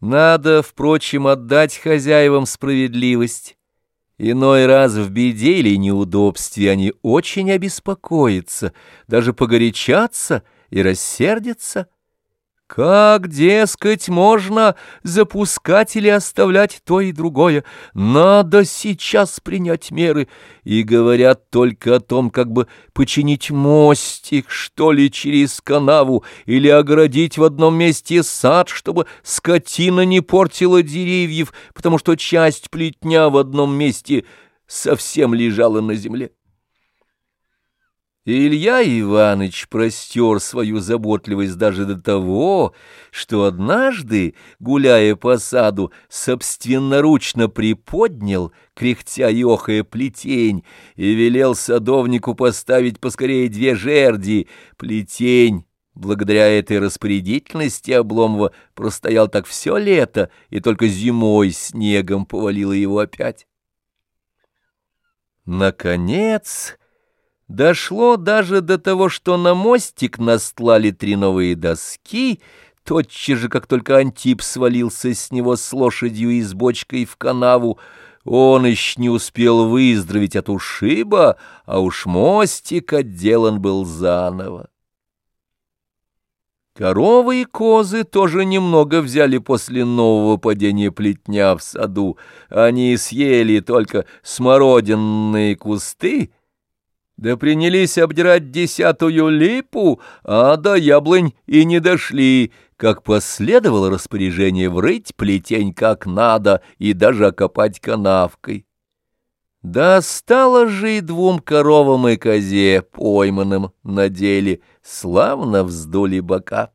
Надо, впрочем, отдать хозяевам справедливость. Иной раз в беде или неудобстве они очень обеспокоятся, даже погорячатся и рассердятся — как, дескать, можно запускать или оставлять то и другое? Надо сейчас принять меры. И говорят только о том, как бы починить мостик, что ли, через канаву, или оградить в одном месте сад, чтобы скотина не портила деревьев, потому что часть плетня в одном месте совсем лежала на земле. Илья Иванович простер свою заботливость даже до того, что однажды, гуляя по саду, собственноручно приподнял, кряхтя и охая плетень, и велел садовнику поставить поскорее две жерди. Плетень, благодаря этой распорядительности Обломова, простоял так все лето, и только зимой снегом повалило его опять. Наконец... Дошло даже до того, что на мостик настлали три новые доски, тотчас же, как только Антип свалился с него с лошадью и с бочкой в канаву, он еще не успел выздороветь от ушиба, а уж мостик отделан был заново. Коровы и козы тоже немного взяли после нового падения плетня в саду. Они съели только смородинные кусты, да принялись обдирать десятую липу, а до яблонь и не дошли, как последовало распоряжение врыть плетень как надо и даже окопать канавкой. Да стало же и двум коровам и козе, пойманным на деле, славно вздули бока.